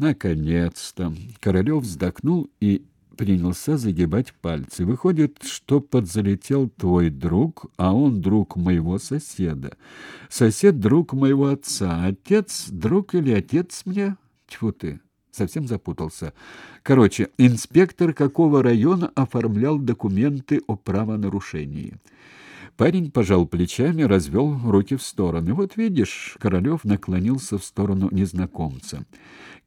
Наконец-то. Королев вздохнул и принялся загибать пальцы. Выходит, что подзалетел твой друг, а он друг моего соседа. Сосед друг моего отца, отец друг или отец мне? Тьфу ты, совсем запутался. Короче, инспектор какого района оформлял документы о правонарушении? Парень пожал плечами, развел руки в стороны. Вот видишь, Королев наклонился в сторону незнакомца.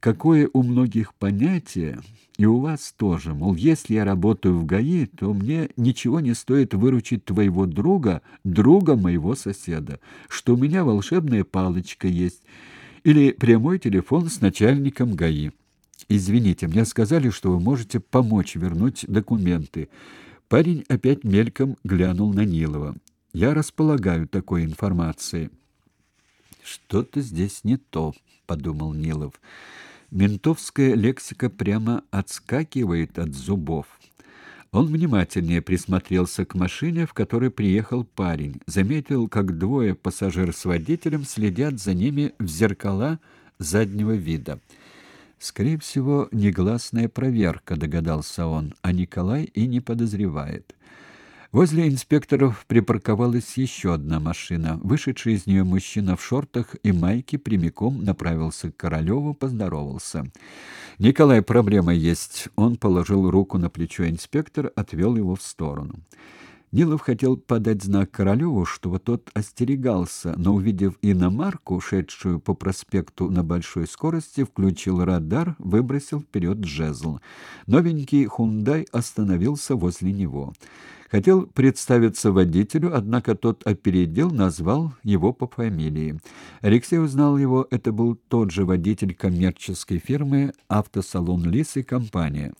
Какое у многих понятие, и у вас тоже, мол, если я работаю в ГАИ, то мне ничего не стоит выручить твоего друга, друга моего соседа, что у меня волшебная палочка есть, или прямой телефон с начальником ГАИ. Извините, мне сказали, что вы можете помочь вернуть документы. Парень опять мельком глянул на Нилова. Я располагаю такой информацией. Что-то здесь не то, подумал Нилов. Ментовская лексика прямо отскакивает от зубов. Он внимательнее присмотрелся к машине, в которой приехал парень, заметил, как двое пассажир с водителем следят за ними в зеркала заднего вида. Скорее всего, негласная проверка, догадался он, а Николай и не подозревает. Возле инспекторов припарковалась еще одна машина. Вышедший из нее мужчина в шортах и майке прямиком направился к Королеву, поздоровался. «Николай, проблема есть». Он положил руку на плечо инспектора, отвел его в сторону. Нилов хотел подать знак Королеву, чтобы тот остерегался, но, увидев иномарку, шедшую по проспекту на большой скорости, включил радар, выбросил вперед жезл. Новенький «Хундай» остановился возле него. Хотел представиться водителю, однако тот опередил, назвал его по фамилии. Алексей узнал его, это был тот же водитель коммерческой фирмы «Автосалон Лис и компания».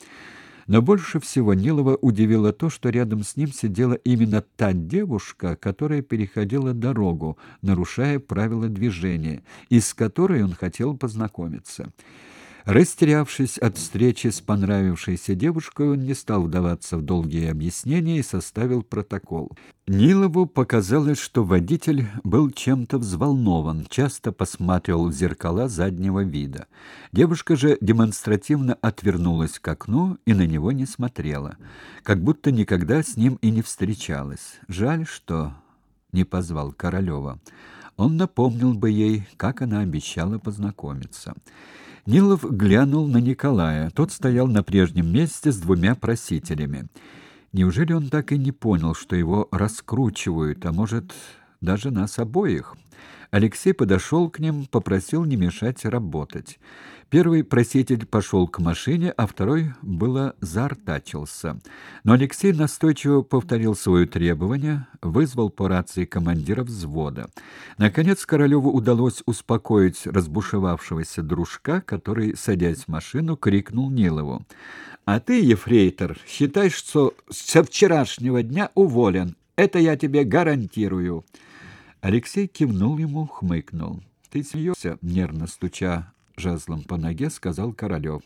Но больше всего Нилова удивило то, что рядом с ним сидела именно та девушка, которая переходила дорогу, нарушая правила движения, и с которой он хотел познакомиться. Растерявшись от встречи с понравившейся девушкой, он не стал вдаваться в долгие объяснения и составил протокол. Нилову показалось, что водитель был чем-то взволнован, часто посматривал в зеркала заднего вида. Девушка же демонстративно отвернулась к окну и на него не смотрела, как будто никогда с ним и не встречалась. Жаль, что не позвал Королева. Он напомнил бы ей, как она обещала познакомиться. Нилов глянул на Николая. Тот стоял на прежнем месте с двумя просителями. Неужели он так и не понял, что его раскручивают, а может, даже нас обоих? Алексей подошел к ним, попросил не мешать работать. Первый проситель пошел к машине, а второй было заортачился. Но Алексей настойчиво повторил свое требование, вызвал по рации командира взвода. Наконец Королеву удалось успокоить разбушевавшегося дружка, который, садясь в машину, крикнул Нилову. «А ты, ефрейтор, считай, что со вчерашнего дня уволен. Это я тебе гарантирую». Алексей кивнул ему, хмыкнул. «Ты смеешься?» — нервно стуча жезлом по ноге, сказал Королев.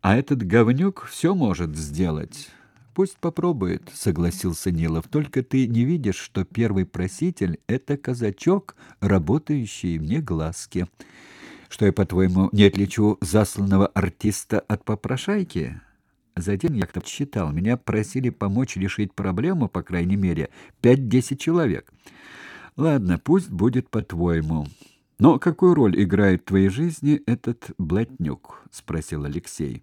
А этот говнюк все может сделать. Пусть попробует, согласился Нилов. Только ты не видишь, что первый проситель это казачок, работающий мне глазки. Что я, по-твоему, не отличу засланного артиста от попрошайки? За день я как-то считал, меня просили помочь решить проблему, по крайней мере, пять-десять человек. Ладно, пусть будет по-твоему. Но какую роль играет в твоей жизни этот блатнюк? спросил Алексей.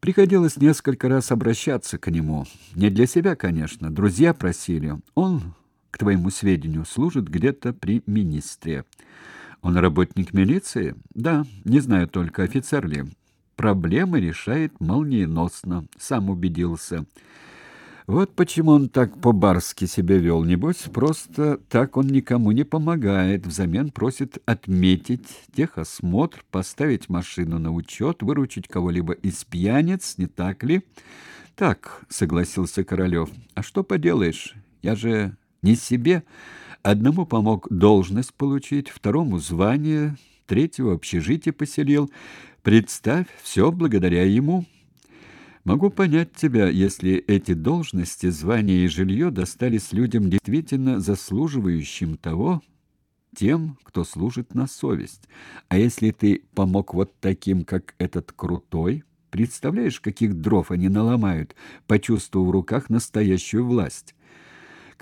Приходилось несколько раз обращаться к нему. Не для себя, конечно, друзья просили. Он, к твоему сведению, служит где-то при министре. Он работник милиции? Да, не знаю только офицер ли. Проблемы решает молниеносно, сам убедился. Вот почему он так по-барски себя вел. Небось, просто так он никому не помогает. Взамен просит отметить техосмотр, поставить машину на учет, выручить кого-либо из пьяниц, не так ли? Так, согласился Королев. А что поделаешь? Я же не себе. Одному помог должность получить, второму звание, третьего общежитие поселил. Представь, все благодаря ему. Могу понять тебя, если эти должности, звания и жилье достались людям действительно заслуживающим того, тем, кто служит на совесть. А если ты помог вот таким, как этот крутой, представляешь, каких дров они наломают, почувствовав в руках настоящую власть?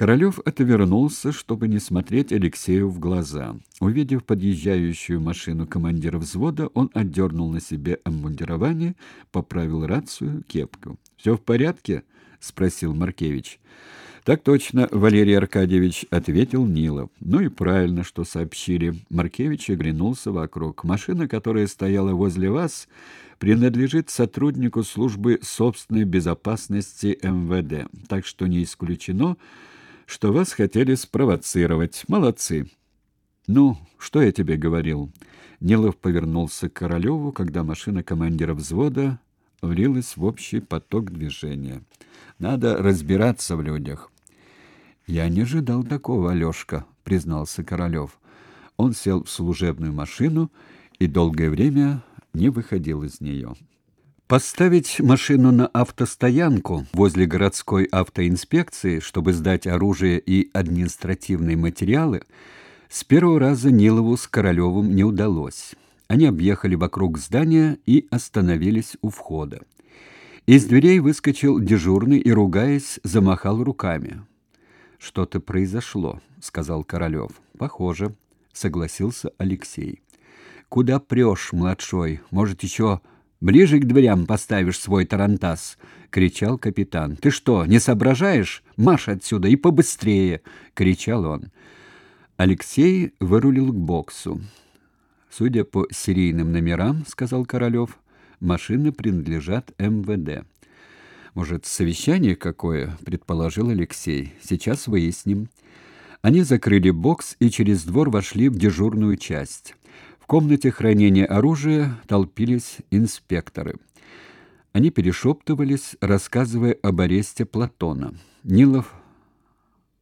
Королев отвернулся, чтобы не смотреть Алексею в глаза. Увидев подъезжающую машину командира взвода, он отдернул на себе обмундирование, поправил рацию, кепку. «Все в порядке?» — спросил Маркевич. «Так точно, Валерий Аркадьевич», — ответил Нилов. «Ну и правильно, что сообщили». Маркевич оглянулся вокруг. «Машина, которая стояла возле вас, принадлежит сотруднику службы собственной безопасности МВД, так что не исключено, что вас хотели спровоцировать. Молодцы. Ну, что я тебе говорил? Нилов повернулся к Королеву, когда машина командира взвода влилась в общий поток движения. Надо разбираться в людях. Я не ожидал такого, Алёшка, признался Королев. Он сел в служебную машину и долгое время не выходил из нее. Поставить машину на автостоянку возле городской автоинспекции, чтобы сдать оружие и административные материалы, с первого раза Нилову с Королевым не удалось. Они объехали вокруг здания и остановились у входа. Из дверей выскочил дежурный и, ругаясь, замахал руками. «Что-то произошло», — сказал Королев. «Похоже», — согласился Алексей. «Куда прешь, младшой? Может, еще Ближе к дверям поставишь свой тарантас, кричал капитан. Ты что, не соображаешь? Марш отсюда и побыстрее, кричал он. Алексей вырулил к боксу. Судя по серийным номерам, сказал Королев, машины принадлежат МВД. Может, совещание какое, предположил Алексей. Сейчас выясним. Они закрыли бокс и через двор вошли в дежурную часть. Комнате хранения оружия толпились инспекторы. Они перешептывались, рассказывая об аресте Платона. Нилов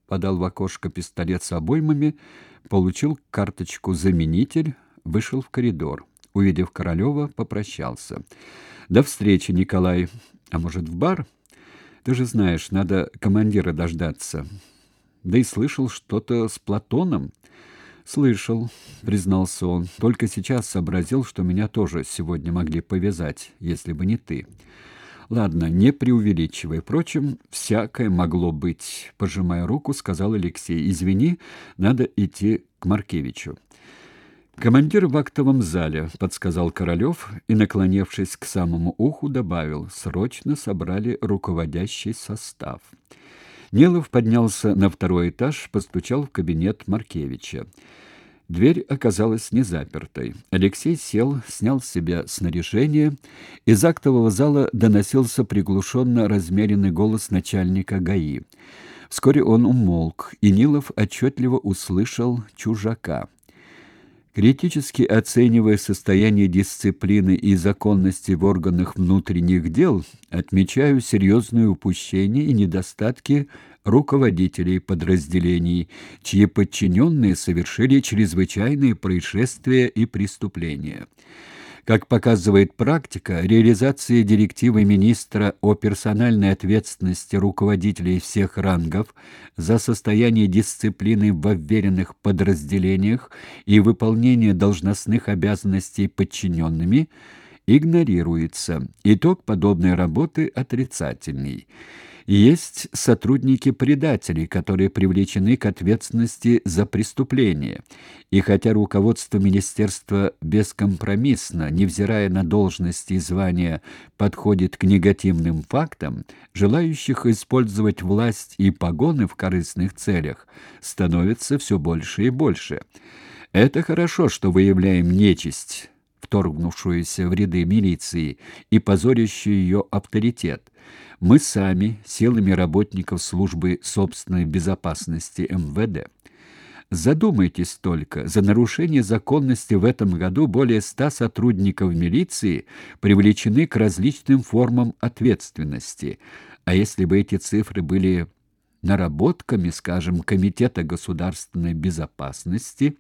подал в окошко пистолет с обоймами, получил карточку-заменитель, вышел в коридор. Увидев Королева, попрощался. «До встречи, Николай. А может, в бар? Ты же знаешь, надо командира дождаться. Да и слышал что-то с Платоном». «Слышал», — признался он. «Только сейчас сообразил, что меня тоже сегодня могли повязать, если бы не ты». «Ладно, не преувеличивай. Впрочем, всякое могло быть», — пожимая руку, сказал Алексей. «Извини, надо идти к Маркевичу». «Командир в актовом зале», — подсказал Королев и, наклонившись к самому уху, добавил. «Срочно собрали руководящий состав». Нелов поднялся на второй этаж, постучал в кабинет Маркевича. Дверь оказалась не запертой. Алексей сел, снял с себя снаряжение. Из актового зала доносился приглушенно размеренный голос начальника ГАИ. Вскоре он умолк, и Нилов отчетливо услышал чужака. Критически оценивая состояние дисциплины и законности в органах внутренних дел, отмечаю серьезные упущения и недостатки руководителей подразделений, чьи подчиненные совершили чрезвычайные происшествия и преступления. Как показывает практика, реализация директивы министра о персональной ответственности руководителей всех рангов за состояние дисциплины в вверенных подразделениях и выполнение должностных обязанностей подчиненными игнорируется. Итог подобной работы отрицательный. Есть сотрудники-предатели, которые привлечены к ответственности за преступление. И хотя руководство министерства бескомпромиссно, невзирая на должности и звания, подходит к негативным фактам, желающих использовать власть и погоны в корыстных целях становится все больше и больше. Это хорошо, что выявляем нечисть, вторгнувшуюся в ряды милиции и позорящую ее авторитет мы сами, силами работников службы собственной безопасности МВД. Задумайтесь только, за нарушение законности в этом году более ста сотрудников милиции привлечены к различным формам ответственности. А если бы эти цифры были наработками, скажем, Комитета государственной безопасности,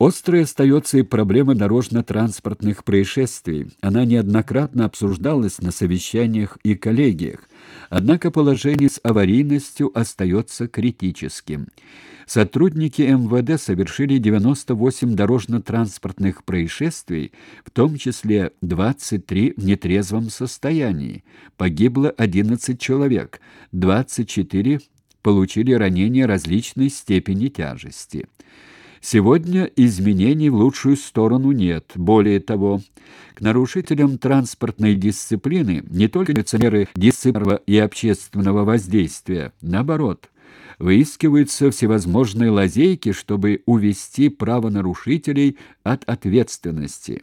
Острой остается и проблема дорожно-транспортных происшествий. Она неоднократно обсуждалась на совещаниях и коллегиях. Однако положение с аварийностью остается критическим. Сотрудники МВД совершили 98 дорожно-транспортных происшествий, в том числе 23 в нетрезвом состоянии. Погибло 11 человек, 24 получили ранения различной степени тяжести. Сегодня изменений в лучшую сторону нет. Более того, к нарушителям транспортной дисциплины не только меры дисциплинарного и общественного воздействия, наоборот, выискиваются всевозможные лазейки, чтобы увести правонарушителей от ответственности.